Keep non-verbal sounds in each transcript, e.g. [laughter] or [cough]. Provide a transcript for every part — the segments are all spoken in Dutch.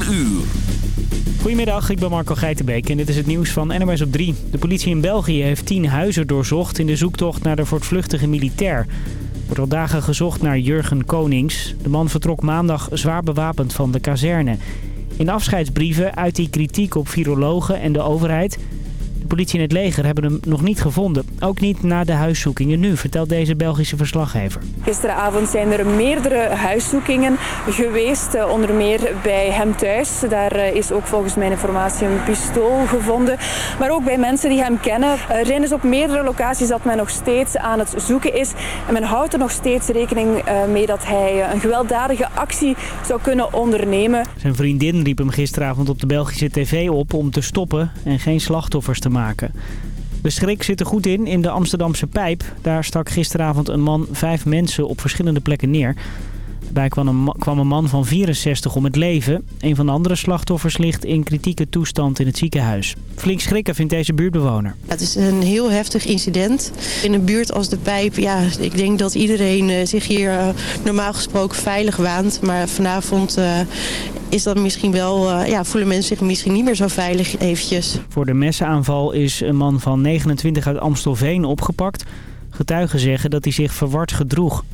4 uur. Goedemiddag, ik ben Marco Geitenbeek en dit is het nieuws van NMS op 3. De politie in België heeft tien huizen doorzocht in de zoektocht naar de voortvluchtige militair. Er wordt al dagen gezocht naar Jurgen Konings. De man vertrok maandag zwaar bewapend van de kazerne. In afscheidsbrieven uit hij kritiek op virologen en de overheid... De politie en het leger hebben hem nog niet gevonden. Ook niet na de huiszoekingen nu, vertelt deze Belgische verslaggever. Gisteravond zijn er meerdere huiszoekingen geweest, eh, onder meer bij hem thuis. Daar eh, is ook volgens mijn informatie een pistool gevonden. Maar ook bij mensen die hem kennen. Er zijn dus op meerdere locaties dat men nog steeds aan het zoeken is. En men houdt er nog steeds rekening eh, mee dat hij een gewelddadige actie zou kunnen ondernemen. Zijn vriendin riep hem gisteravond op de Belgische tv op om te stoppen en geen slachtoffers te maken maken. De schrik zit er goed in in de Amsterdamse Pijp. Daar stak gisteravond een man vijf mensen op verschillende plekken neer. Daarbij kwam een, kwam een man van 64 om het leven. Een van de andere slachtoffers ligt in kritieke toestand in het ziekenhuis. Flink schrikken vindt deze buurtbewoner. Het is een heel heftig incident. In een buurt als de Pijp, ja, ik denk dat iedereen eh, zich hier uh, normaal gesproken veilig waant. Maar vanavond uh, is dat misschien wel, ja, voelen mensen zich misschien niet meer zo veilig eventjes. Voor de messenaanval is een man van 29 uit Amstelveen opgepakt. Getuigen zeggen dat hij zich verward gedroeg.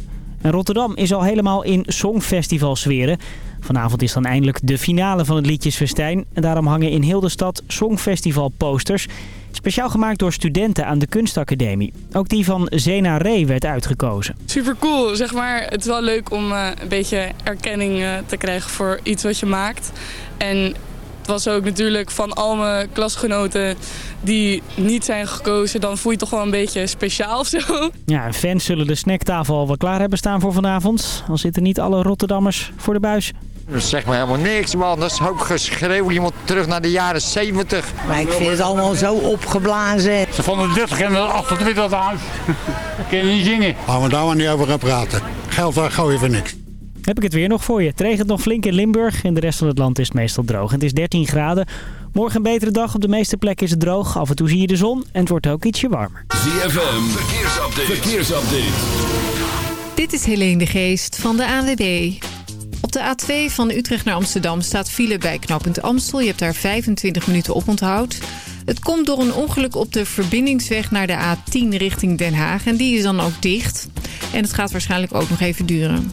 En Rotterdam is al helemaal in Songfestival-sferen. Vanavond is dan eindelijk de finale van het Liedjesfestijn. En daarom hangen in heel de stad Songfestival-posters. Speciaal gemaakt door studenten aan de kunstacademie. Ook die van Zena Ree werd uitgekozen. Super cool, zeg maar. Het is wel leuk om uh, een beetje erkenning uh, te krijgen voor iets wat je maakt. En het was ook natuurlijk van al mijn klasgenoten die niet zijn gekozen. Dan voel je toch wel een beetje speciaal of zo. Ja, fans zullen de snacktafel al wel klaar hebben staan voor vanavond. Al zitten niet alle Rotterdammers voor de buis. Dat zegt me helemaal niks, man. Dat is ook geschreeuw. Je moet terug naar de jaren 70. Maar ik vind het allemaal zo opgeblazen. Ze vonden de 30 en de 28 het huis. [laughs] Kun je niet zingen. Laten we daar maar niet over gaan praten. Geld daar gooi je voor niks. Heb ik het weer nog voor je. Het regent nog flink in Limburg. In de rest van het land is het meestal droog. Het is 13 graden. Morgen een betere dag. Op de meeste plekken is het droog. Af en toe zie je de zon. En het wordt ook ietsje warmer. ZFM. Verkeersupdate. Verkeersupdate. Dit is Helene de Geest van de ANWB. Op de A2 van Utrecht naar Amsterdam staat file bij knooppunt Amstel. Je hebt daar 25 minuten op onthoud. Het komt door een ongeluk op de verbindingsweg naar de A10 richting Den Haag. En die is dan ook dicht. En het gaat waarschijnlijk ook nog even duren.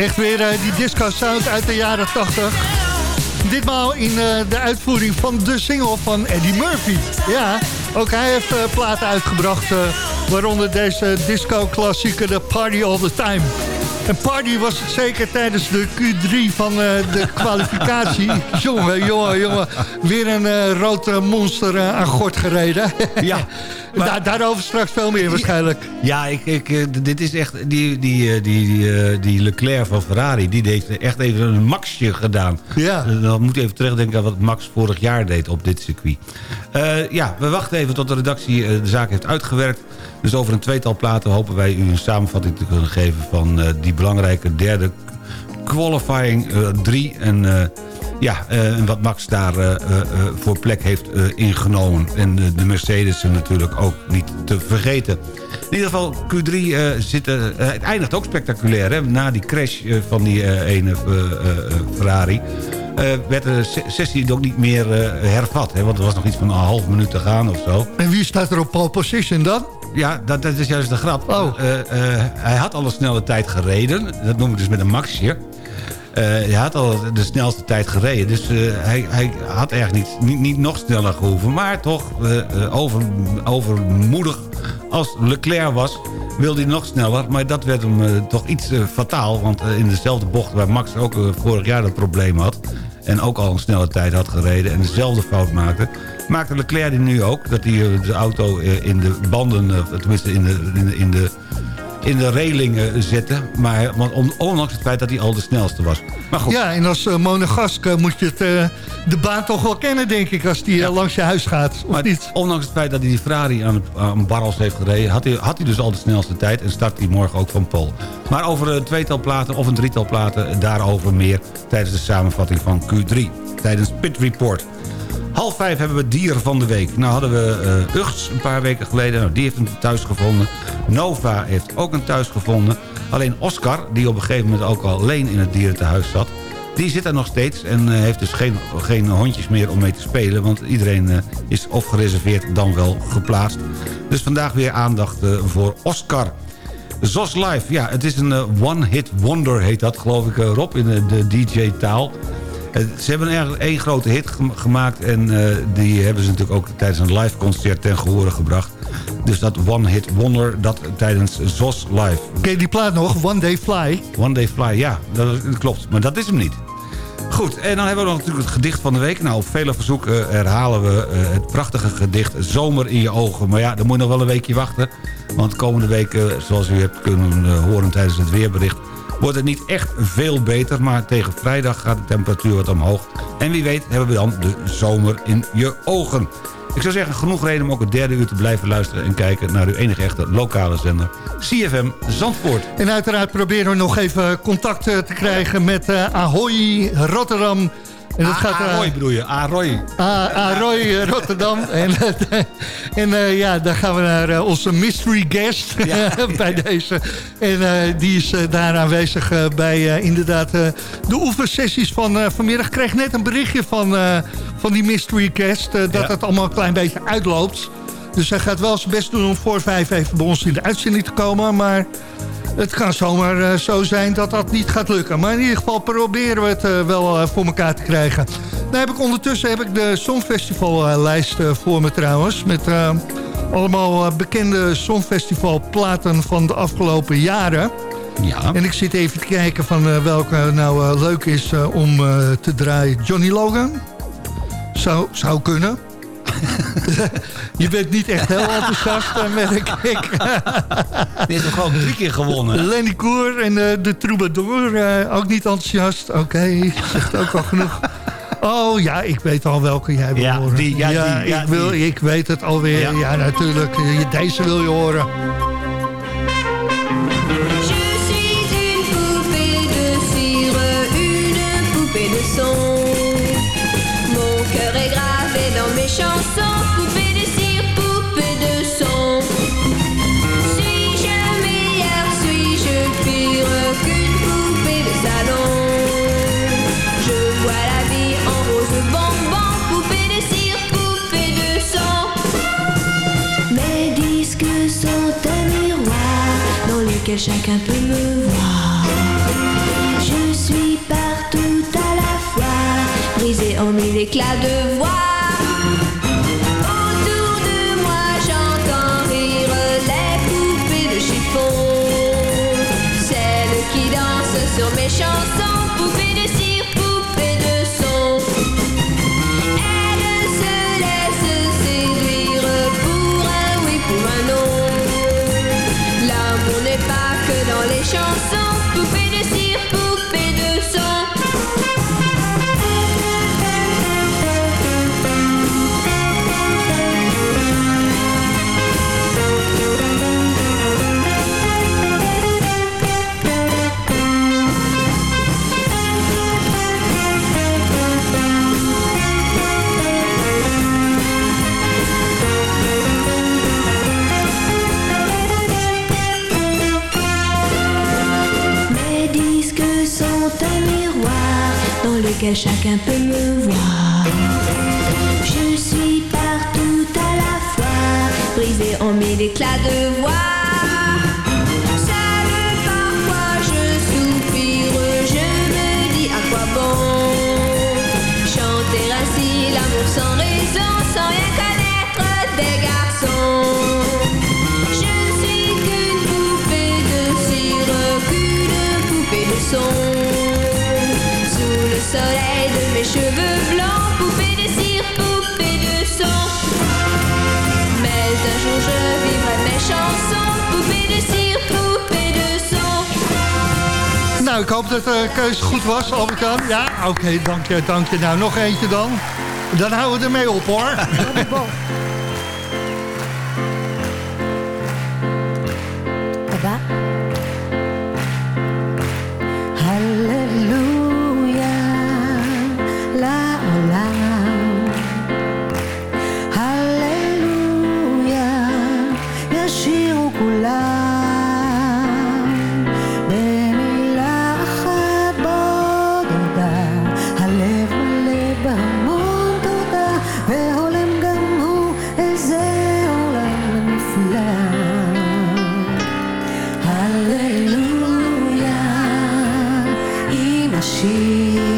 Echt weer eh, die disco sound uit de jaren 80. Ditmaal in eh, de uitvoering van de single van Eddie Murphy. Ja, ook hij heeft eh, platen uitgebracht. waaronder deze disco-klassieker The Party All The Time. En party was het zeker tijdens de Q3 van eh, de [laughs] kwalificatie. jongen, jongen, jongen. Weer een eh rood eh, monster aan gort gereden. [laughs] Ja, Daar, daarover straks veel meer waarschijnlijk. Ja, ik, ik, dit is echt... Die, die, die, die, die Leclerc van Ferrari, die deed echt even een maxje gedaan. Ja. Dan moet je even terugdenken aan wat Max vorig jaar deed op dit circuit. Ja, we wachten even tot de redactie de zaak heeft uitgewerkt. Dus over een tweetal platen hopen wij u een samenvatting te kunnen geven... van eh, die belangrijke derde qualifying 3. en eh, ja, eh, en wat Max daar voor plek heeft ingenomen. En de Mercedes natuurlijk ook niet te vergeten. In ieder geval, Q3 eh, zit, eh, het eindigt ook spectaculair. Hè? Na die crash van die ene Ferrari... werd de se- sessie ook niet meer hervat. Hè? Want er was nog iets van een half minuut te gaan of zo. En wie staat er op pole position dan? Ja, dat, dat is juist de grap. Eh, eh, hij had al een snelle tijd gereden. Dat noem ik dus met een maxje. Eh, hij had al de snelste tijd gereden. Dus hij, hij had eigenlijk niet, niet, niet nog sneller gehoeven. Maar toch over, overmoedig als Leclerc was... wilde hij nog sneller. Maar dat werd hem toch iets fataal. Want in dezelfde bocht waar Max ook vorig jaar dat probleem had... en ook al een snelle tijd had gereden en dezelfde fout maakte... maakte Leclerc die nu ook. Dat hij eh, de auto eh, in de banden, eh, tenminste in de, in de, in de, in de reling eh, zette. Maar, want on- ondanks het feit dat hij al de snelste was. Maar goed. Ja, en als uh, monegask eh, moet je het, eh, de baan toch wel kennen, denk ik, als die eh, langs je huis gaat. Of Maar niet? ondanks het feit dat hij die Ferrari aan, aan barrels heeft gereden... Had hij, had hij dus al de snelste tijd en start hij morgen ook van Pol. Maar over een tweetal platen of een drietal platen... daarover meer tijdens de samenvatting van Q3. Tijdens Pit Report. Half vijf hebben we dier van de week. Nou hadden we uh, Ugts een paar weken geleden. Nou, die heeft een thuis gevonden. Nova heeft ook een thuis gevonden. Alleen Oscar, die op een gegeven moment ook al alleen in het dierentehuis zat... die zit er nog steeds en uh, heeft dus geen, geen hondjes meer om mee te spelen... want iedereen uh, is of gereserveerd dan wel geplaatst. Dus vandaag weer aandacht voor Oscar... ZOS Live, ja, het is een one-hit wonder, heet dat, geloof ik, Rob, in de, de DJ-taal. Ze hebben eigenlijk één grote hit gemaakt... en uh, die hebben ze natuurlijk ook tijdens een live concert ten gehore gebracht. Dus dat One Hit Wonder, dat tijdens ZOS Live. Ken je die plaat nog? One Day Fly? One Day Fly, ja, dat, klopt. Maar dat is hem niet. Goed, en dan hebben we nog natuurlijk het gedicht van de week. Nou, op vele verzoeken herhalen we uh, het prachtige gedicht Zomer in je ogen. Maar ja, dan moet je nog wel een weekje wachten. Want komende week, uh, zoals u hebt kunnen horen tijdens het weerbericht wordt het niet echt veel beter. Maar tegen vrijdag gaat de temperatuur wat omhoog. En wie weet hebben we dan de zomer in je ogen. Ik zou zeggen, genoeg reden om ook het derde uur te blijven luisteren... en kijken naar uw enige echte lokale zender, CFM Zandvoort. En uiteraard proberen we nog even contact te krijgen met uh, Ahoy Rotterdam... En dat gaat, Aroy uh, bedoel je, Aroy. Aroy Rotterdam. [laughs] en en uh, ja, dan gaan we naar onze mystery guest ja. [laughs] bij deze. En die is daar aanwezig bij inderdaad de oefensessies van vanmiddag. Ik kreeg net een berichtje van, van die mystery guest dat ja. het allemaal een klein beetje uitloopt. Dus hij gaat wel zijn best doen om voor vijf even bij ons in de uitzending te komen. Maar Het kan zomaar eh, zo zijn dat dat niet gaat lukken. Maar in ieder geval proberen we het eh, wel eh, voor elkaar te krijgen. Nou heb ik ondertussen heb ik de Songfestivallijst voor me trouwens. Met allemaal bekende Songfestivalplaten van de afgelopen jaren. Ja. En ik zit even te kijken van welke nou leuk is om te draaien. Johnny Logan? Zou, zou kunnen. [laughs] Je bent niet echt heel enthousiast, eh, merk ik. Die heeft hem gewoon drie keer gewonnen. Lenny Koer en eh, de Troubadour, eh, ook niet enthousiast. Oké, zegt ook al genoeg. Oh ja, ik weet al welke jij wil Ja, horen. die, ja, die, ja, ik, wil, die. ik weet het alweer. Ja. Ja, natuurlijk. Deze wil je horen. Nou, ik hoop dat de keuze goed was, Albert-Jan. Ja, oké, dank je, dank je. Nou, nog eentje dan. Dan houden we ermee op, hoor. 记忆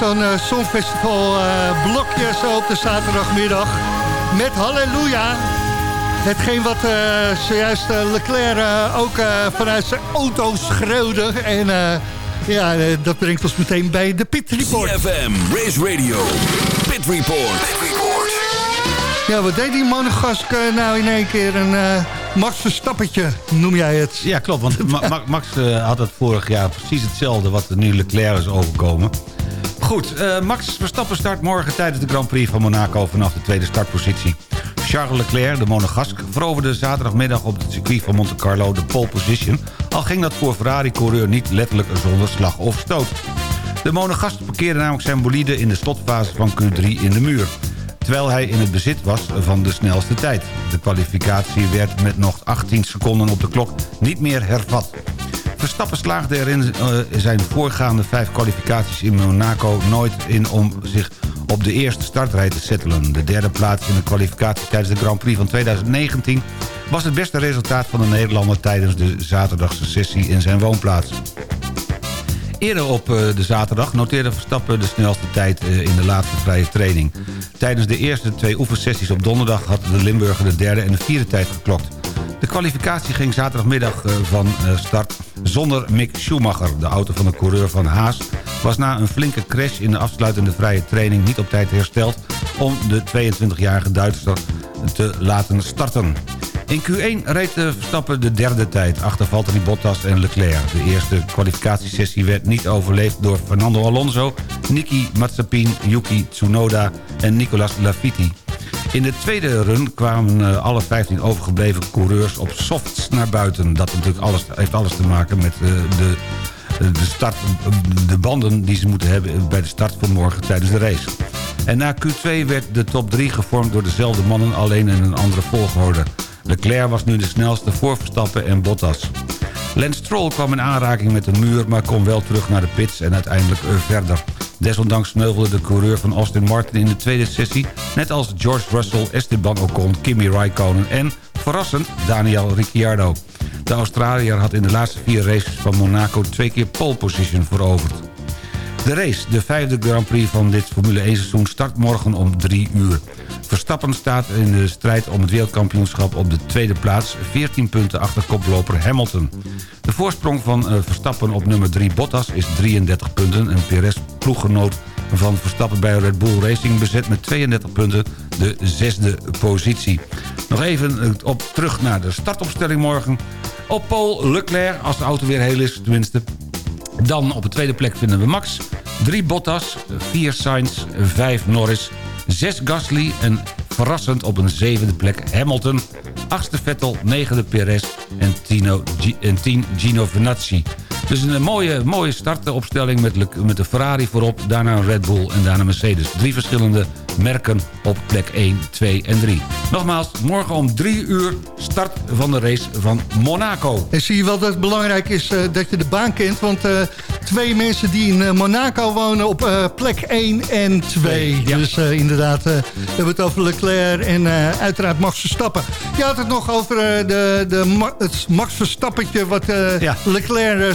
Zo'n songfestival eh, blokje zo op de zaterdagmiddag. Met Halleluja. Hetgeen wat eh, zojuist Leclerc ook eh, vanuit zijn auto schreeuwde. En eh, ja, dat brengt ons meteen bij de Pit Report. CFM, Race Radio, Pit Report. Ja, wat deed die monegask eh, nou in één keer? Een eh, Max Verstappetje, noem jij het. Ja, klopt. Want Ma- Ma- Max had het vorig jaar precies hetzelfde... wat er nu Leclerc is overkomen. Goed, eh, Max Verstappen start morgen tijdens de Grand Prix van Monaco... vanaf de tweede startpositie. Charles Leclerc, de monegask, veroverde zaterdagmiddag op het circuit van Monte Carlo de pole position... al ging dat voor Ferrari-coureur niet letterlijk zonder slag of stoot. De monegask parkeerde namelijk zijn bolide in de slotfase van Q3 in de muur terwijl hij in het bezit was van de snelste tijd. De kwalificatie werd met nog 18 seconden op de klok niet meer hervat. Verstappen slaagde er in eh, zijn voorgaande vijf kwalificaties in Monaco nooit in om zich op de eerste startrij te settelen. De derde plaats in de kwalificatie tijdens de Grand Prix van 2019 was het beste resultaat van de Nederlander tijdens de zaterdagse sessie in zijn woonplaats. Eerder op eh, de zaterdag noteerde Verstappen de snelste tijd eh, in de laatste vrije training. Tijdens de eerste twee oefensessies op donderdag had de Limburger de derde en de vierde tijd geklokt. De kwalificatie ging zaterdagmiddag eh, van eh, start zonder Mick Schumacher. De auto van de coureur van Haas was na een flinke crash in de afsluitende vrije training niet op tijd hersteld om de 22-jarige Duitser te laten starten. In Q1 reed de Verstappen de derde tijd achter Valtteri Bottas en Leclerc. De eerste kwalificatiesessie werd niet overleefd door Fernando Alonso... Niki Mazepin, Yuki Tsunoda en Nicolas Latifi. In de tweede run kwamen eh, alle 15 overgebleven coureurs op softs naar buiten. Dat natuurlijk alles, heeft alles te maken met eh, de, de, start, de banden die ze moeten hebben bij de start van morgen tijdens de race. En na Q2 werd de top 3 gevormd door dezelfde mannen, alleen in een andere volgorde. Leclerc was nu de snelste voor Verstappen en Bottas. Lance Stroll kwam in aanraking met de muur... maar kon wel terug naar de pits en uiteindelijk eh, verder. Desondanks sneuvelde de coureur van Austin Martin in de tweede sessie... net als George Russell, Esteban Ocon, Kimi Raikkonen en, verrassend, Daniel Ricciardo. De Australiër had in de laatste vier races van Monaco... twee keer pole position veroverd. De race, de vijfde Grand Prix van dit Formule 1 seizoen... start morgen om 3 uur. Verstappen staat in de strijd om het wereldkampioenschap op de tweede plaats... 14 punten achter koploper Hamilton. De voorsprong van eh, Verstappen op nummer 3 Bottas is 33 punten... en Perez, ploeggenoot van Verstappen bij Red Bull Racing... bezet met 32 punten de zesde positie. Nog even eh, op, terug naar de startopstelling morgen. Op Paul Leclerc, als de auto weer heel is tenminste... Dan op de tweede plek vinden we Max. 3 Bottas, 4 Sainz, 5 Norris, 6 Gasly en verrassend op een zevende plek Hamilton. 8e Vettel, 9e Perez en 10 Gino Venazzi. Dus een mooie, mooie startopstelling met, met de Ferrari voorop. Daarna een Red Bull en daarna Mercedes. Drie verschillende merken op plek 1, 2 en 3. Nogmaals, morgen om 3 uur start van de race van Monaco. En zie je wel dat het belangrijk is eh, dat je de baan kent. Want eh, twee mensen die in eh, Monaco wonen op eh, plek 1 en 2. Ja. Dus eh, inderdaad, eh, we hebben het over Leclerc en eh, uiteraard Max Verstappen. Je had het nog over eh, de, de, het Max Verstappetje wat eh, Ja. Leclerc eh,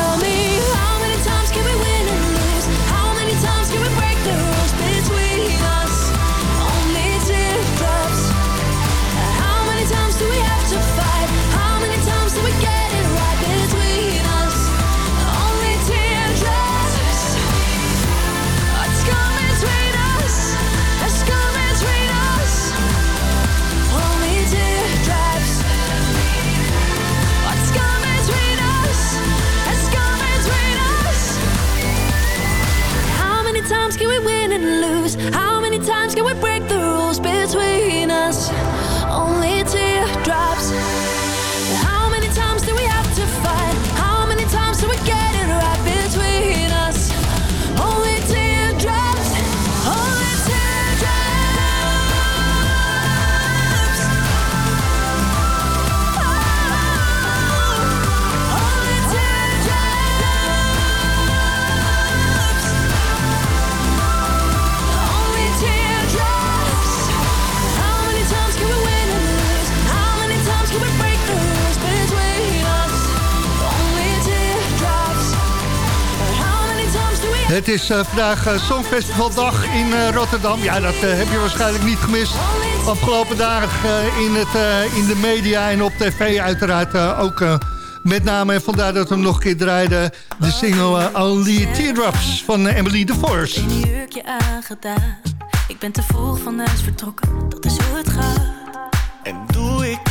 Lose? How many times can we break the rules between us? Het is eh, vandaag eh, Songfestivaldag in eh, Rotterdam. Ja, dat heb je waarschijnlijk niet gemist. Afgelopen dagen eh, in, het, eh, in de media en op tv uiteraard eh, ook eh, met name. En vandaar dat we hem nog een keer draaiden. De single Only Teardrops van Emily de Force. Een jurkje aangedaan. Ik ben te vroeg van huis vertrokken, dat is hoe het gaat. En doe ik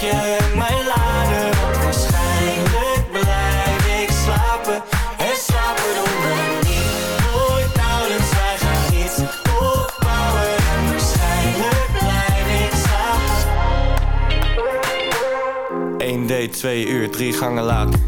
luchtje en mijn lader Want waarschijnlijk blijf ik slapen. En slapen doen we niet. Nooit nauwelijks, wij gaan iets opbouwen. En waarschijnlijk blijf ik slapen. Eén date, twee uur, drie gangen later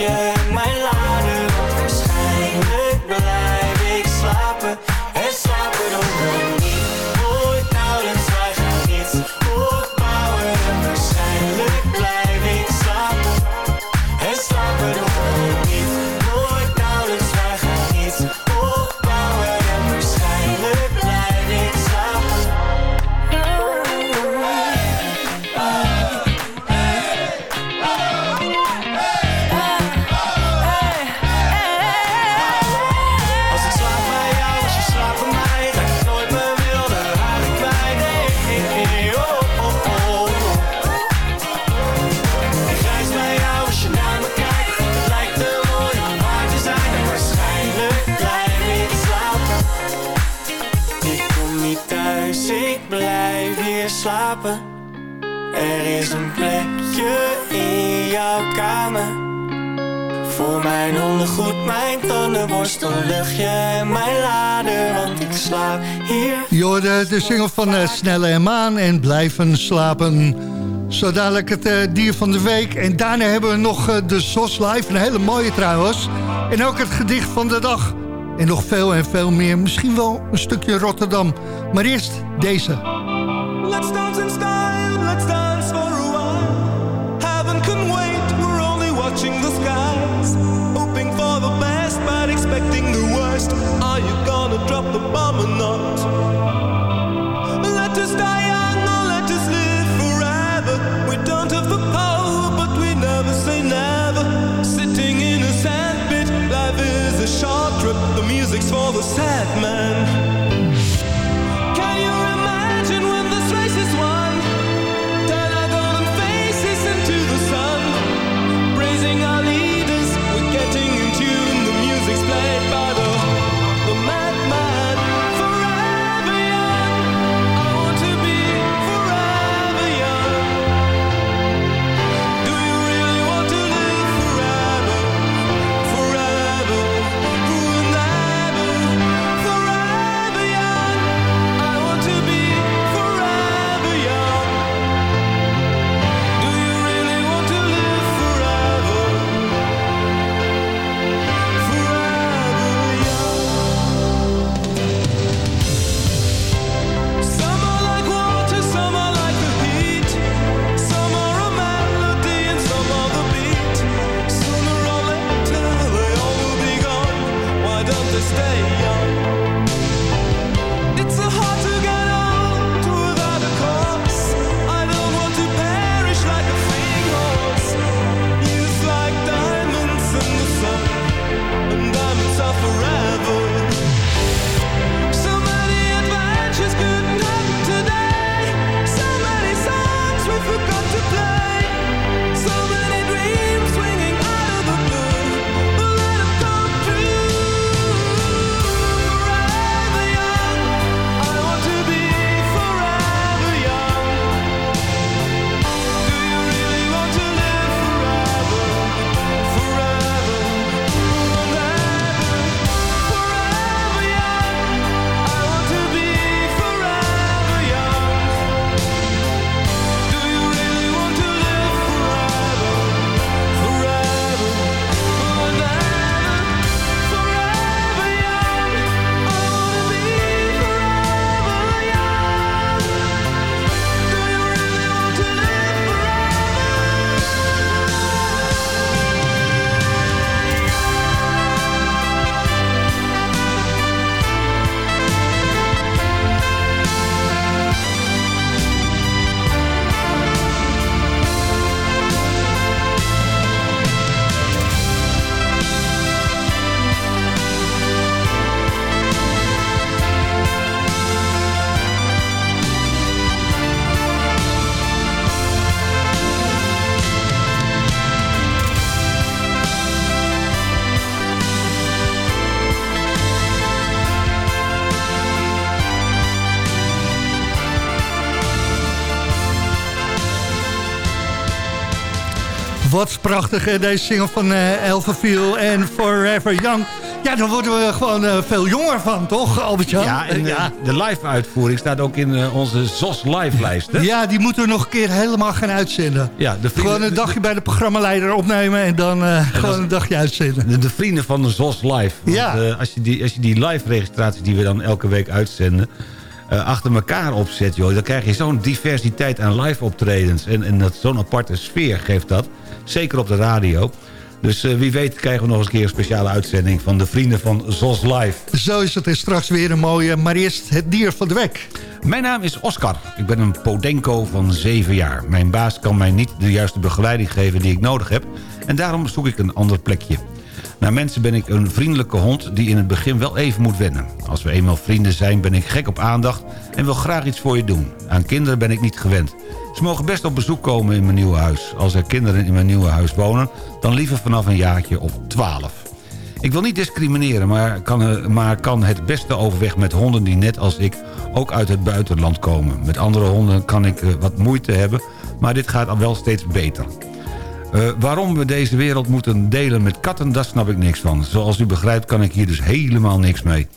yeah. De single van eh, Snelle en Maan en Blijven Slapen. Zo dadelijk het eh, dier van de week. En daarna hebben we nog eh, de SOS Live, een hele mooie trouwens. En ook het gedicht van de dag. En nog veel en veel meer. Misschien wel een stukje Rotterdam. Maar eerst deze. Wat prachtig, hè, deze single van Elverfield en Forever Young. Ja, daar worden we gewoon eh, veel jonger van, toch, Albert-Jan? Ja, en eh, de live uitvoering staat ook in onze ZOS live lijst. hè? Ja, die moeten we nog een keer helemaal gaan uitzenden. Ja, de vrienden- Gewoon een dagje bij de programmaleider opnemen en dan gewoon een dagje uitzenden. De, de vrienden van de ZOS Live. Want, Ja. als, je die, als je die live registraties die we dan elke week uitzenden... achter elkaar opzet, joh, dan krijg je zo'n diversiteit aan live optredens. En, en dat zo'n aparte sfeer geeft dat. Zeker op de radio. Dus eh, wie weet krijgen we nog eens een keer een speciale uitzending... van de vrienden van ZOS Live. Zo is het en straks weer een mooie, maar eerst het dier van de week. Mijn naam is Oscar. Ik ben een Podenco van 7 jaar. Mijn baas kan mij niet de juiste begeleiding geven die ik nodig heb... en daarom zoek ik een ander plekje. Naar mensen ben ik een vriendelijke hond die in het begin wel even moet wennen. Als we eenmaal vrienden zijn ben ik gek op aandacht en wil graag iets voor je doen. Aan kinderen ben ik niet gewend. Ze mogen best op bezoek komen in mijn nieuwe huis. Als er kinderen in mijn nieuwe huis wonen, dan liever vanaf een jaartje of 12. Ik wil niet discrimineren, maar kan, eh, maar kan het beste overweg met honden die net als ik ook uit het buitenland komen. Met andere honden kan ik eh, wat moeite hebben, maar dit gaat wel steeds beter. Eh, waarom we deze wereld moeten delen met katten, daar snap ik niks van. Zoals u begrijpt kan ik hier dus helemaal niks mee.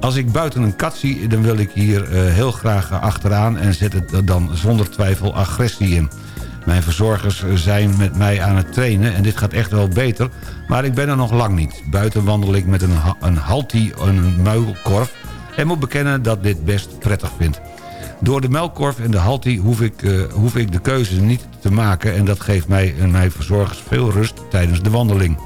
Als ik buiten een kat zie, dan wil ik hier eh, heel graag achteraan... en zet het dan zonder twijfel agressie in. Mijn verzorgers zijn met mij aan het trainen en dit gaat echt wel beter... maar ik ben er nog lang niet. Buiten wandel ik met een, ha- een een muilkorf... en moet bekennen dat dit best prettig vind. Door de melkkorf en de halti hoef ik, eh, hoef ik de keuze niet te maken... en dat geeft mij en mijn verzorgers veel rust tijdens de wandeling.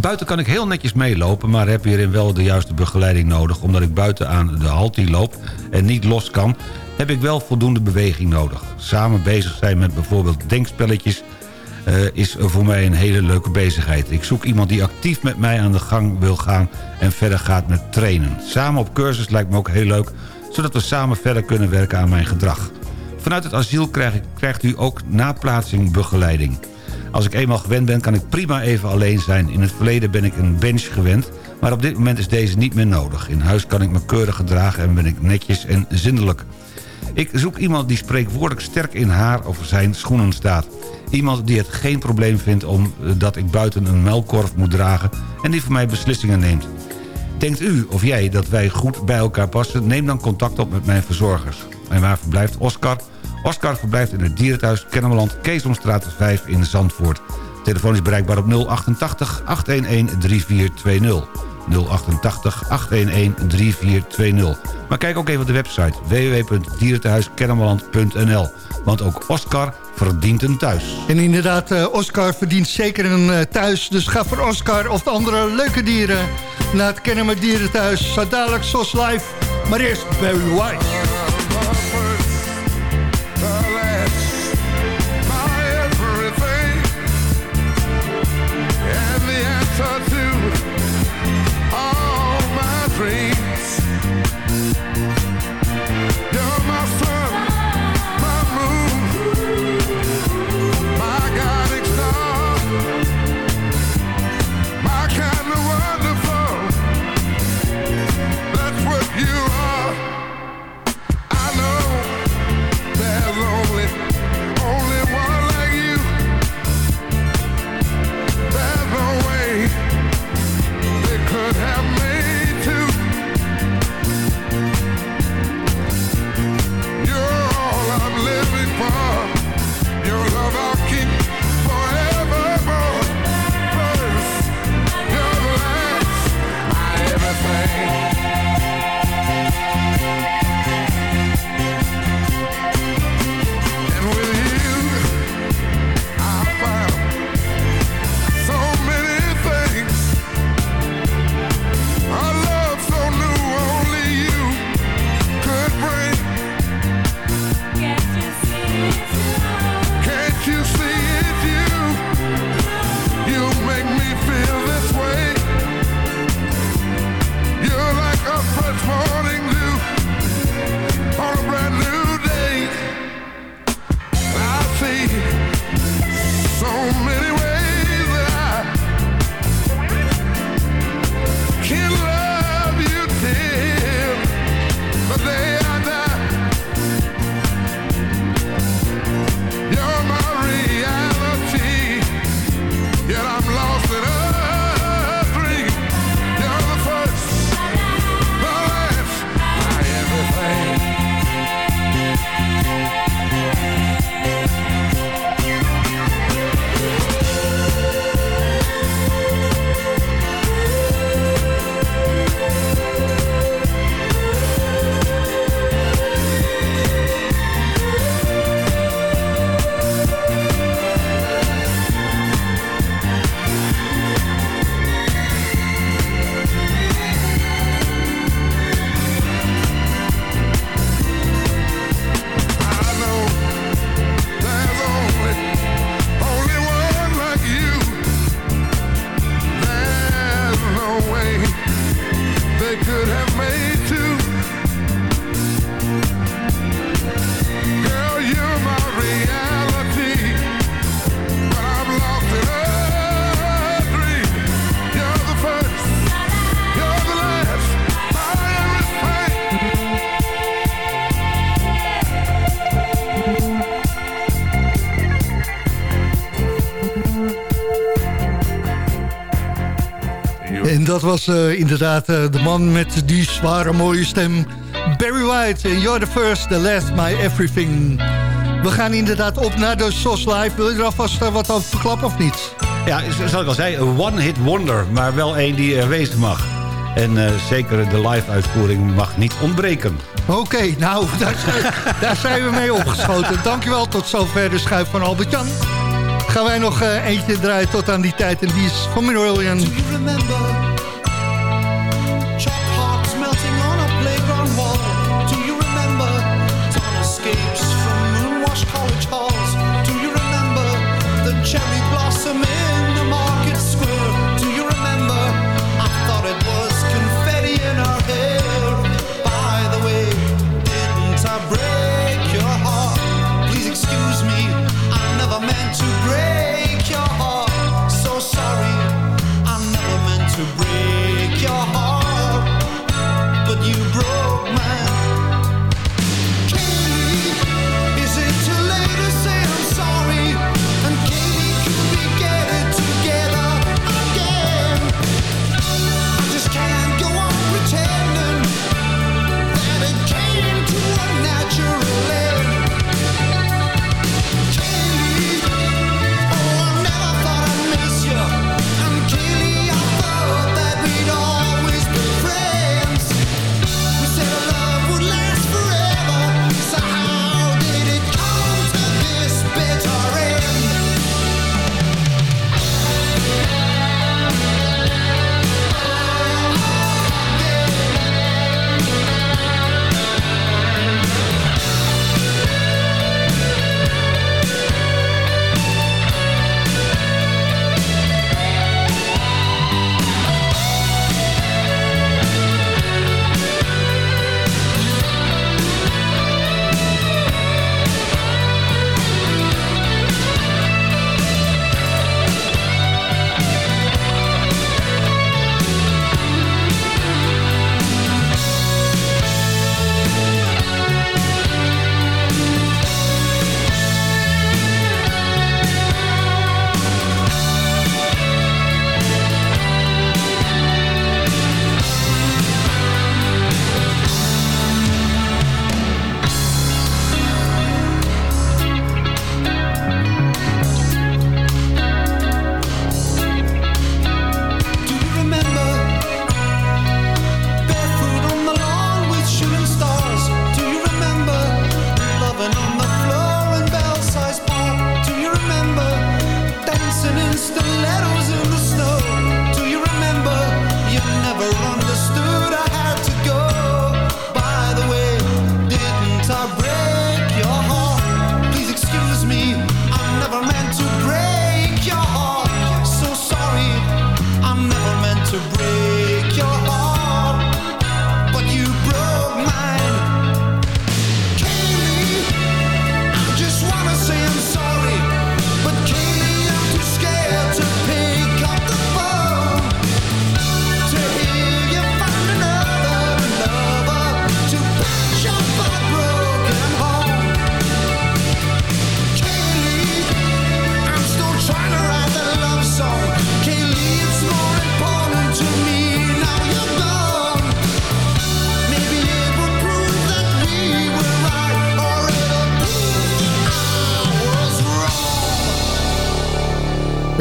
Buiten kan ik heel netjes meelopen, maar heb hierin wel de juiste begeleiding nodig. Omdat ik buiten aan de halti loop en niet los kan, heb ik wel voldoende beweging nodig. Samen bezig zijn met bijvoorbeeld denkspelletjes eh, is voor mij een hele leuke bezigheid. Ik zoek iemand die actief met mij aan de gang wil gaan en verder gaat met trainen. Samen op cursus lijkt me ook heel leuk, zodat we samen verder kunnen werken aan mijn gedrag. Vanuit het asiel krijg ik, krijgt u ook naplaatsing begeleiding. Als ik eenmaal gewend ben, kan ik prima even alleen zijn. In het verleden ben ik een bench gewend, maar op dit moment is deze niet meer nodig. In huis kan ik me keurig gedragen en ben ik netjes en zindelijk. Ik zoek iemand die spreekwoordelijk sterk in haar of zijn schoenen staat. Iemand die het geen probleem vindt omdat ik buiten een melkkorf moet dragen... en die voor mij beslissingen neemt. Denkt u of jij dat wij goed bij elkaar passen? Neem dan contact op met mijn verzorgers. En waar verblijft Oscar? Oscar verblijft in het dierenthuis Kennemerland... Keesomstraat 5 in Zandvoort. Telefoon is bereikbaar op 088 811 3420. 088 811 3420. Maar kijk ook even op de website www.dierentehuiskennemerland.nl. Want ook Oscar verdient een thuis. En inderdaad, eh, Oscar verdient zeker een eh, thuis. Dus ga voor Oscar of de andere leuke dieren naar het Kennemer Dierenthuis. Zo dadelijk SOS Live, maar eerst Barry White. En was uh, inderdaad uh, de man met die zware mooie stem. Barry White, and you're the first, the last, my everything. We gaan inderdaad op naar de SOS Live. Wil je er alvast uh, wat over verklappen of niet? Ja, zoals ik al zei, een one-hit wonder. Maar wel één die er wezen mag. En zeker de live-uitvoering mag niet ontbreken. Oké, okay, nou, [laughs] daar zijn, daar zijn we mee opgeschoten. Dankjewel, tot zover de schuif van Albert-Jan. gaan wij nog eh, eentje draaien tot aan die tijd. En die is van Marillion. College halls? Do you remember the cherry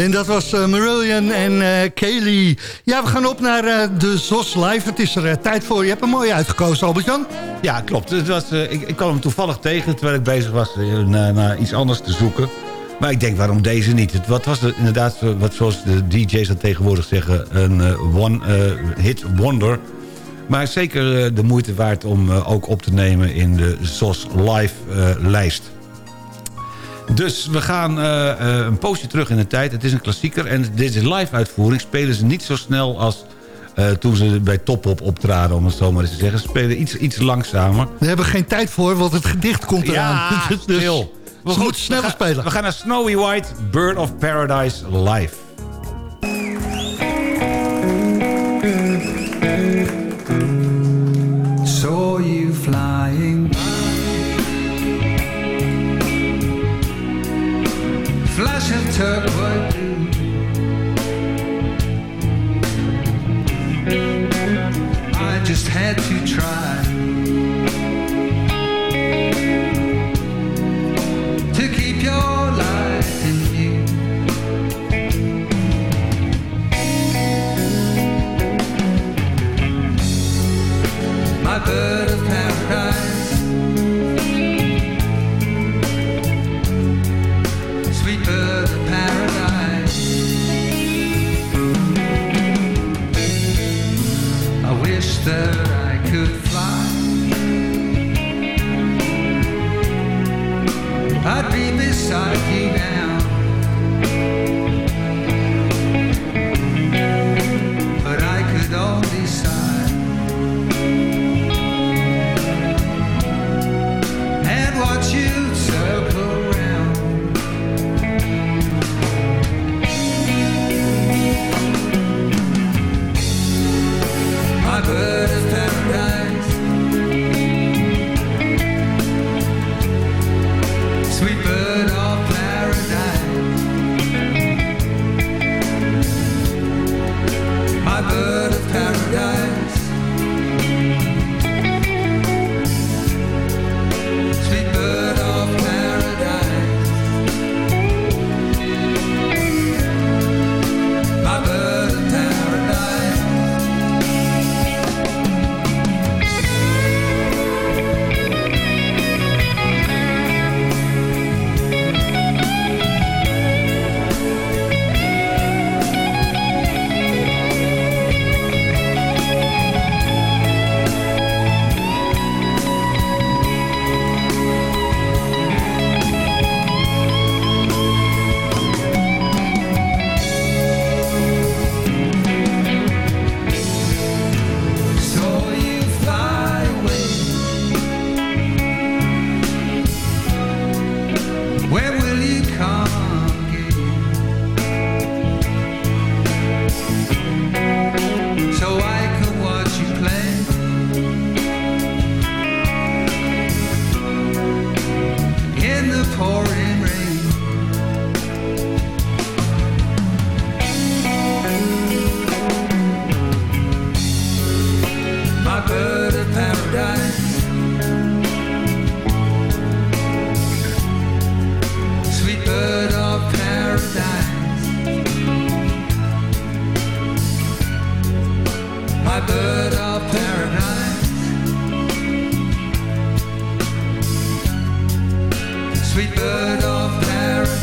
En dat was eh, Marillion en eh Kaylee. Ja, we gaan op naar eh, de ZOS Live. Het is er tijd voor. Je hebt een mooie uitgekozen, Albert-Jan. Ja, klopt. Het was, ik, ik kwam hem toevallig tegen terwijl ik bezig was naar, iets anders te zoeken. Maar ik denk, waarom deze niet? Het, wat was inderdaad, wat zoals de DJ's dat tegenwoordig zeggen... een eh, one-hit wonder. Maar zeker de moeite waard om ook op te nemen in de ZOS Live-lijst. Dus we gaan eh, eh, een poosje terug in de tijd. Het is een klassieker en deze live-uitvoering spelen ze niet zo snel als... eh, toen ze bij Top Op optraden, om het zo maar eens te zeggen. Ze spelen iets, iets langzamer. We hebben geen tijd voor, want het gedicht komt eraan. Ja, [laughs] dus stil. we goed, moeten sneller spelen. We gaan naar Snowy White, Bird of Paradise live. I just had to try.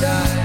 Paradise.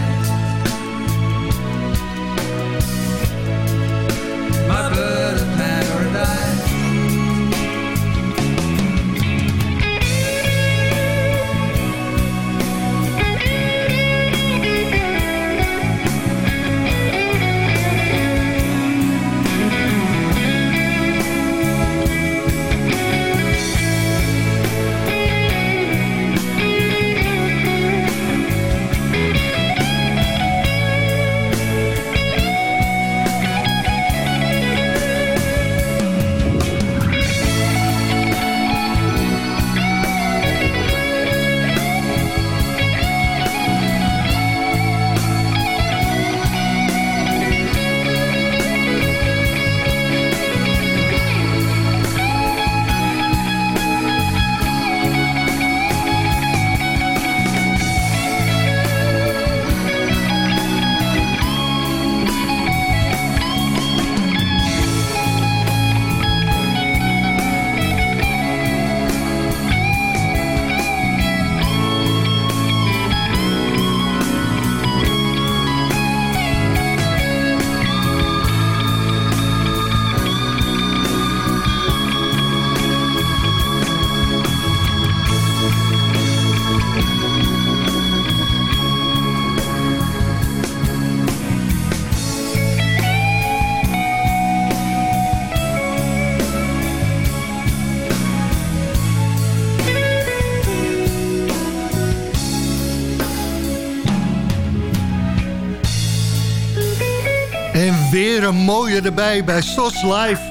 Een mooie erbij bij SOS Live.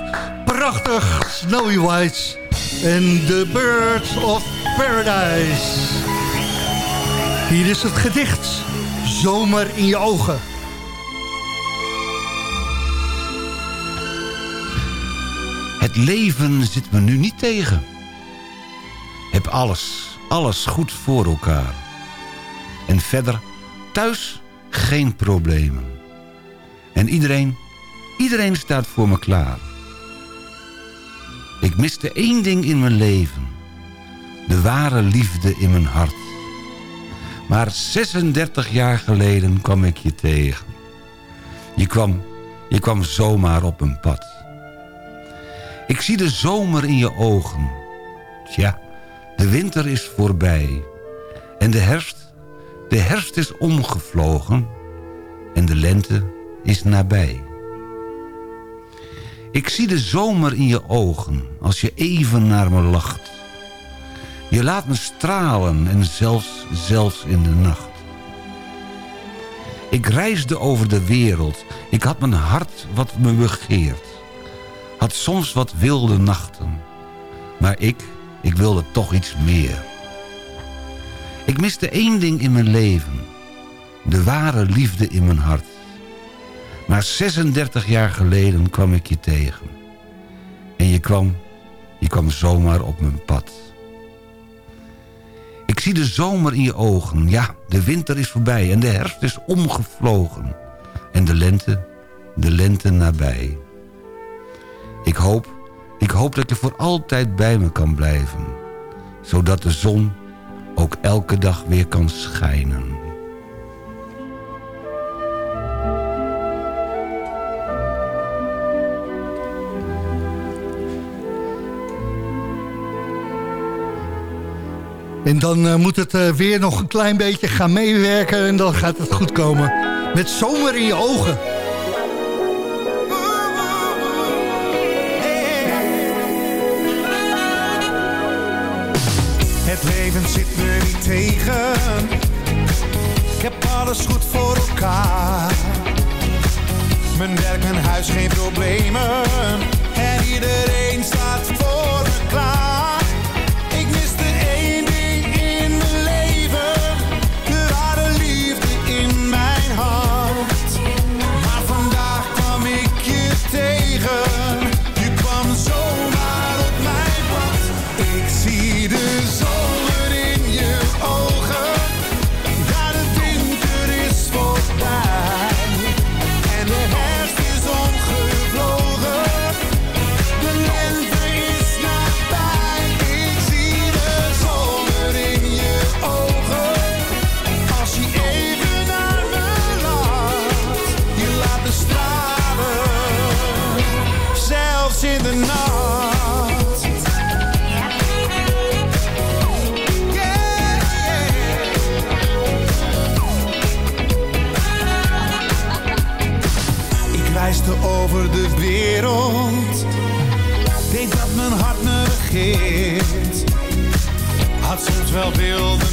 Prachtig, Snowy Whites. En The Birds of Paradise. Hier is het gedicht. Zomer in je ogen. Het leven zit me nu niet tegen. Heb alles, alles goed voor elkaar. En verder, thuis geen problemen. En iedereen, iedereen staat voor me klaar. Ik miste één ding in mijn leven. De ware liefde in mijn hart. Maar 36 jaar geleden kwam ik je tegen. Je kwam, je kwam zomaar op een pad. Ik zie de zomer in je ogen. Tja, de winter is voorbij. En de herfst, De herfst is omgevlogen en de lente is nabij. Ik zie de zomer in je ogen als je even naar me lacht. Je laat me stralen en zelfs, zelfs in de nacht. Ik reisde over de wereld. Ik had mijn hart wat me begeert. Had soms wat wilde nachten. Maar ik, ik wilde toch iets meer. Ik miste één ding in mijn leven. De ware liefde in mijn hart. Maar 36 jaar geleden kwam ik je tegen. En je kwam, je kwam zomaar op mijn pad. Ik zie de zomer in je ogen. Ja, de winter is voorbij en de herfst is omgevlogen. En de lente, de lente nabij. Ik hoop, ik hoop dat je voor altijd bij me kan blijven. Zodat de zon ook elke dag weer kan schijnen. En dan eh, moet het eh, weer nog een klein beetje gaan meewerken en dan gaat het goed komen. Met zomer in je ogen. Het leven zit me niet tegen. Ik heb alles goed voor elkaar. Mijn werk, mijn huis, geen problemen. En iedereen staat voor me klaar. Had soms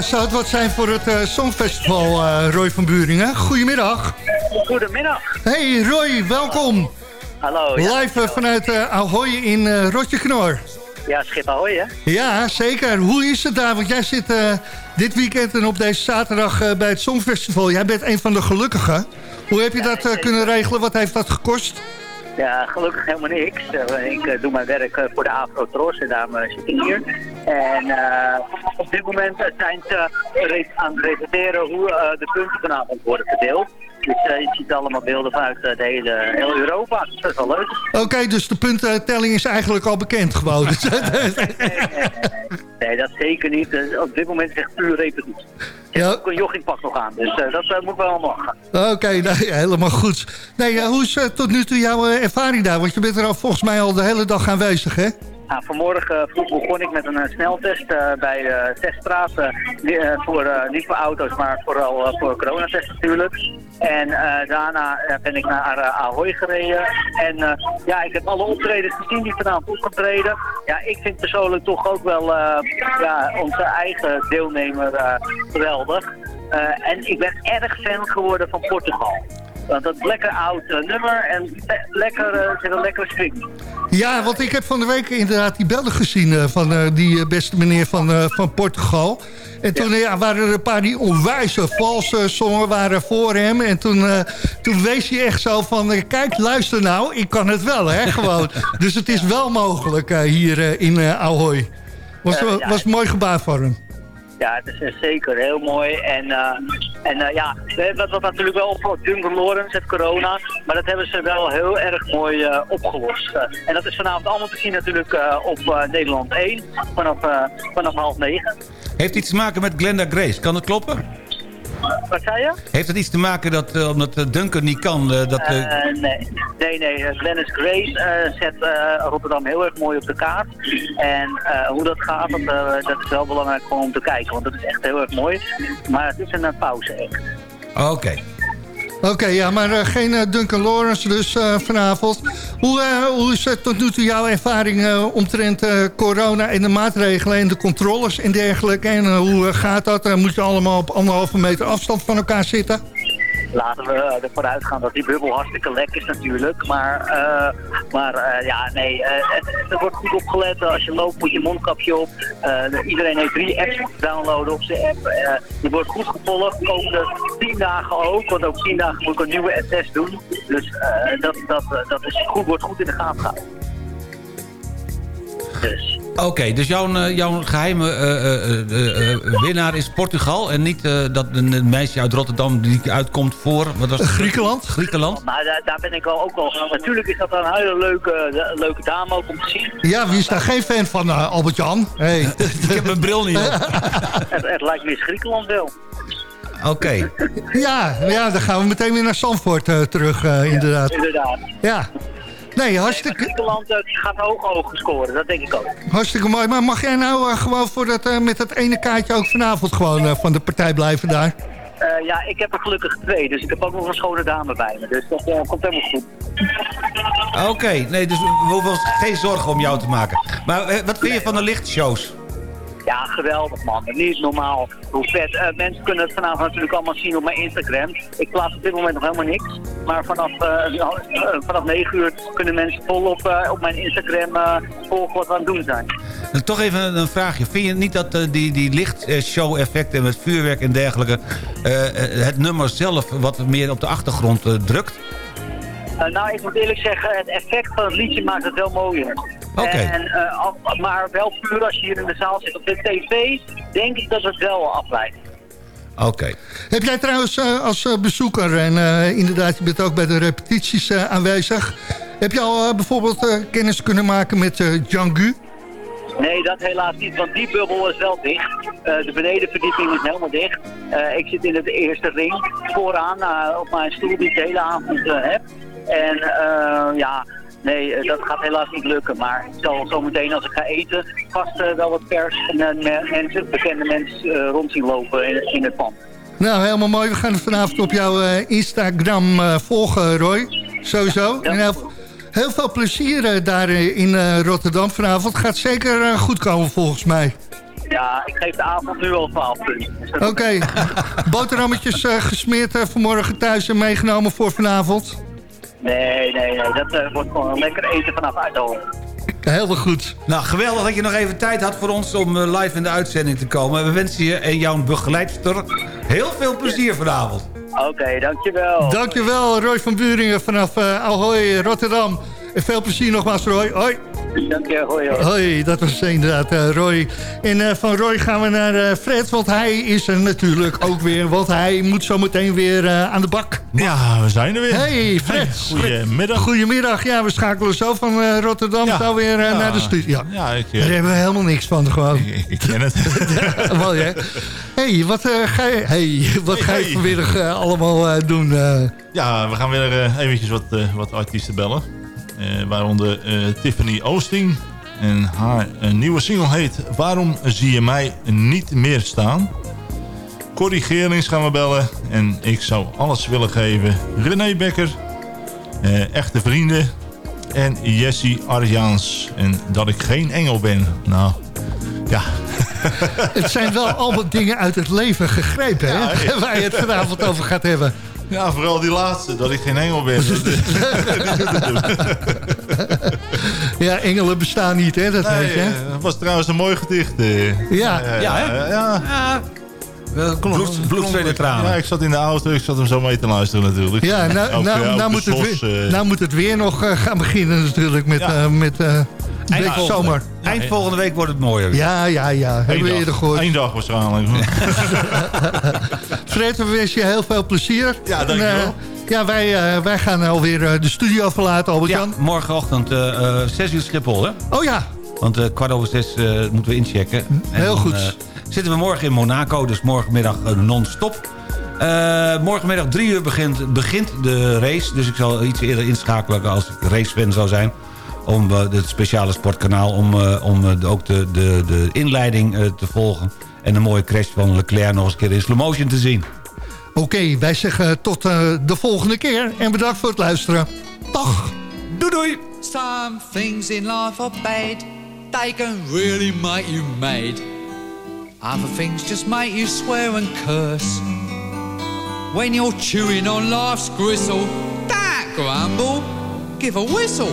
Ja, zou het wat zijn voor het eh, Songfestival, eh, Roy van Buringen? Goedemiddag. Goedemiddag. Hey Roy, welkom. Hallo. Live eh, vanuit eh, Ahoy in eh Rotjeknor. Ja, schip ahoy, hè? Ja, zeker. Hoe is het daar? Want jij zit dit weekend en op deze zaterdag bij het Songfestival. Jij bent een van de gelukkigen. Hoe heb je dat kunnen regelen? Wat heeft dat gekost? Ja, gelukkig helemaal niks. Eh, Ik eh, doe mijn werk eh, voor de Afro Tros en daarom zit hier. En op dit moment zijn ze aan het presenteren hoe de punten vanavond worden verdeeld. Dus je ziet allemaal beelden vanuit eh, de hele, heel Europa. Dus dat is wel leuk. Oké, dus de puntentelling is eigenlijk al bekend gewoon. [laughs] Nee, dat zeker niet. Eh, Op dit moment is het echt puur repetitie. Ik heb ook een joggingpak nog aan, dus eh, dat moet wel allemaal gaan. Oké, nou, ja, helemaal goed. Nee, hoe is tot nu toe jouw ervaring daar? Want je bent er al volgens mij al de hele dag aanwezig, hè? Nou, vanmorgen vroeg begon ik met een eh, sneltest eh, bij de teststraat. eh, eh, voor, eh, niet voor auto's, maar vooral eh, voor coronatest natuurlijk. En eh, daarna eh, ben ik naar eh, Ahoy gereden. En eh, ja, ik heb alle optredens gezien die vanavond opgetreden. Ja, ik vind persoonlijk toch ook wel eh, ja, onze eigen deelnemer eh, geweldig. Eh, en ik ben erg fan geworden van Portugal. Want dat is lekker oud eh, nummer en le- lekker, eh, zit een lekkere swing. Ja, want ik heb van de week inderdaad die beelden gezien... eh, van eh, die eh, beste meneer van, eh, van Portugal. En toen eh, ja, waren er een paar die onwijze valse zongen waren voor hem. En toen, eh, toen wees hij echt zo van... eh, kijk, luister nou, ik kan het wel, hè, gewoon. [laughs] dus het is wel mogelijk eh, hier eh, in eh Ahoy. Was, Eh, was een mooi gebaar voor hem. Ja, het is eh, zeker heel mooi. En, eh, en eh, ja, eh, wat, wat natuurlijk wel opvalt, Duncan Lawrence, het corona. Maar dat hebben ze wel heel erg mooi opgelost. En dat is vanavond allemaal te zien natuurlijk op Nederland 1 vanaf, vanaf half negen. Heeft iets te maken met Glenda Grace? Kan dat kloppen? Wat zei je? Heeft het iets te maken dat, eh, omdat eh, Duncan niet kan... eh, dat, nee, nee, nee. Glennis Grace zet Rotterdam heel erg mooi op de kaart. En hoe dat gaat, dat, dat is wel belangrijk om te kijken. Want dat is echt heel erg mooi. Maar het is een uh, pauze act. Oké. Oké, ja, maar eh, geen eh, Duncan Lawrence dus eh, vanavond. Hoe, hoe is het tot nu toe jouw ervaring omtrent corona en de maatregelen en de controles en dergelijke? En hoe gaat dat? Moet je allemaal op anderhalve meter afstand van elkaar zitten? Laten we eh, ervoor uitgaan dat die bubbel hartstikke lek is natuurlijk. Maar, eh, maar eh, ja, nee, er wordt goed opgelet. Als je loopt moet je mondkapje op. Iedereen heeft drie apps moeten downloaden op zijn app. Je wordt goed gevolgd. Komende tien dagen ook. Want ook tien dagen moet ik een nieuwe test doen. Dus dat, dat, dat is goed, wordt goed in de gaten gehouden. Dus. Oké, dus jouw, eh, jouw geheime eh, eh, eh, eh, winnaar is Portugal... en niet eh, dat een, meisje uit Rotterdam die uitkomt voor... Wat was het? Griekenland? Griekenland? Maar daar, daar ben ik wel ook wel van. Natuurlijk is dat een hele leuke, de- leuke dame ook om te zien. Ja, wie is daar geen fan van, eh, Albert-Jan? Hey. [laughs] Ik heb mijn bril niet op. [laughs] het, het lijkt meer Griekenland wel. Oké. Ja, ja, dan gaan we meteen weer naar Zandvoort eh, terug, eh, inderdaad. Inderdaad. Ja. Nee, hartstikke, Griekenland eh, gaat hoge ogen scoren, dat denk ik ook. hartstikke mooi. Maar mag jij nou eh, gewoon voor dat, eh, met dat ene kaartje ook vanavond gewoon eh, van de partij blijven daar? Eh, ja, ik heb er gelukkig twee, dus ik heb ook nog een schone dame bij me. Dus dat eh, komt helemaal goed. Oké, nee, dus we hoeven ons geen zorgen om jou te maken. Maar wat vind je van de lichtshows? Ja, geweldig man. Niet normaal hoe vet. Eh, mensen kunnen het vanavond natuurlijk allemaal zien op mijn Instagram. Ik plaats op dit moment nog helemaal niks. Maar vanaf, eh, vanaf 9 uur kunnen mensen volop op mijn Instagram volgen wat we aan het doen zijn. Toch even een, vraagje. Vind je niet dat die, die lichtshow-effecten met vuurwerk en dergelijke... het nummer zelf wat meer op de achtergrond drukt? Eh, nou, ik moet eerlijk zeggen, het effect van het liedje maakt het wel mooier. Oké. En, eh, maar wel puur als je hier in de zaal zit op de tv, denk ik dat het wel afleidt. Oké. Heb jij trouwens eh, als bezoeker, en inderdaad, je bent ook bij de repetities aanwezig... heb je al bijvoorbeeld kennis kunnen maken met Django? Nee, dat helaas niet, want die bubbel is wel dicht. De benedenverdieping is helemaal dicht. Ik zit in de eerste ring vooraan op mijn stoel die ik de hele avond heb. En eh, ja, nee, eh, dat gaat helaas niet lukken. Maar ik zal zo meteen als ik ga eten vast eh, wel wat pers en me- mensen, bekende mensen rond zien lopen in, in het pand. Nou, helemaal mooi. We gaan het vanavond op jouw Instagram volgen, Roy. Sowieso. En heel, heel veel plezier daar in Rotterdam vanavond. Gaat zeker goed komen volgens mij. Ja, ik geef de avond nu al 12 punten. Oké. [laughs] Boterhammetjes gesmeerd vanmorgen thuis en meegenomen voor vanavond. Nee, nee, nee, dat eh, wordt gewoon lekker eten vanaf Eindhoven. Heel goed. Nou, geweldig dat je nog even tijd had voor ons om eh, live in de uitzending te komen. We wensen je en jouw begeleidster heel veel plezier vanavond. Oké, dankjewel. Dankjewel, Roy van Buringen vanaf eh Ahoy, Rotterdam. En veel plezier nogmaals, Roy. Hoi. Dank je, hoi hoi. Hoi, dat was inderdaad eh, Roy. En eh, van Roy gaan we naar eh, Fred, want hij is er natuurlijk ook weer. Want hij moet zo meteen weer eh, aan de bak. Ja, we zijn er weer. Hey Fred. goedemiddag. Goedemiddag. Ja, we schakelen zo van eh, Rotterdam zo weer Ja. naar de studio. Ja, ik, eh, Daar hebben we helemaal niks van gewoon. ik, ik ken het. [laughs] Mooi hè? hey, wat eh, ga je, hey, wat Hey, ga je vanmiddag allemaal eh, doen? eh? Ja, we gaan weer eh, eventjes wat, eh, wat artiesten bellen. Eh, waaronder eh, Tiffany Oosting. En haar eh, nieuwe single heet Waarom zie je mij niet meer staan? Corrie Geerlings gaan we bellen. En ik zou alles willen geven. René Becker. eh, echte vrienden. En Jessie Arjaans. En dat ik geen engel ben. Nou, ja. [laughs] Het zijn wel allemaal dingen uit het leven gegrepen, hè? Ja, [laughs] Waar je het vanavond over gaat hebben. Ja, vooral die laatste, dat ik geen engel ben. [laughs] Ja, engelen bestaan niet, hè, dat Nee, weet je. eh, dat was trouwens een mooi gedicht. eh. Ja. Ja, hè? ja. Ja. Bloed, bloed, tranen. Ja, ik zat in de auto, ik zat hem zo mee te luisteren natuurlijk. Ja, nou, nou, nou, moet het weer, eh, nou moet het weer nog gaan beginnen natuurlijk met, Ja. eh, met Eind volgende- zomer. Eind volgende week wordt het mooier. Ja, ja, ja. Hebben we eerder dag, gehoord. Eén dag waarschijnlijk. [laughs] Fred, we wensen je heel veel plezier. Ja, En, dankjewel. eh, ja, wij, eh, wij gaan alweer eh, de studio verlaten, Ja, Albert-Jan. morgenochtend eh, eh, 6 uur Schiphol, hè? Oh ja, Want eh, kwart over zes eh, moeten we inchecken. En Heel dan, goed. zitten we morgen in Monaco, dus morgenmiddag non-stop. Eh, morgenmiddag drie uur begint, begint de race. Dus ik zal iets eerder inschakelen als ik racefan zou zijn. Om eh, het speciale sportkanaal, om, eh, om eh, de- ook de, de, de inleiding eh, te volgen. En een mooie crash van Leclerc nog eens een keer in slow motion te zien. oké. wij zeggen tot eh, de volgende keer. En bedankt voor het luisteren. Dag. Doei doei! Some things in life are bad. They can really make you mad. Other things just make you swear and curse. When you're chewing on life's gristle, don't grumble, give a whistle.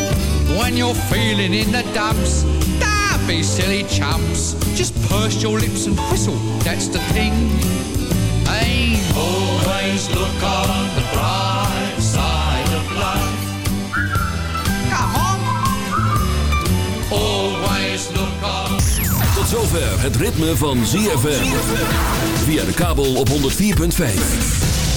When you're feeling in the dumps, don't be silly chumps. Just purse your lips and whistle, that's the thing. Hey, always look on the bright side of life. Come on. Always look on. Tot zover het ritme van ZFM. Via de kabel op 104.5.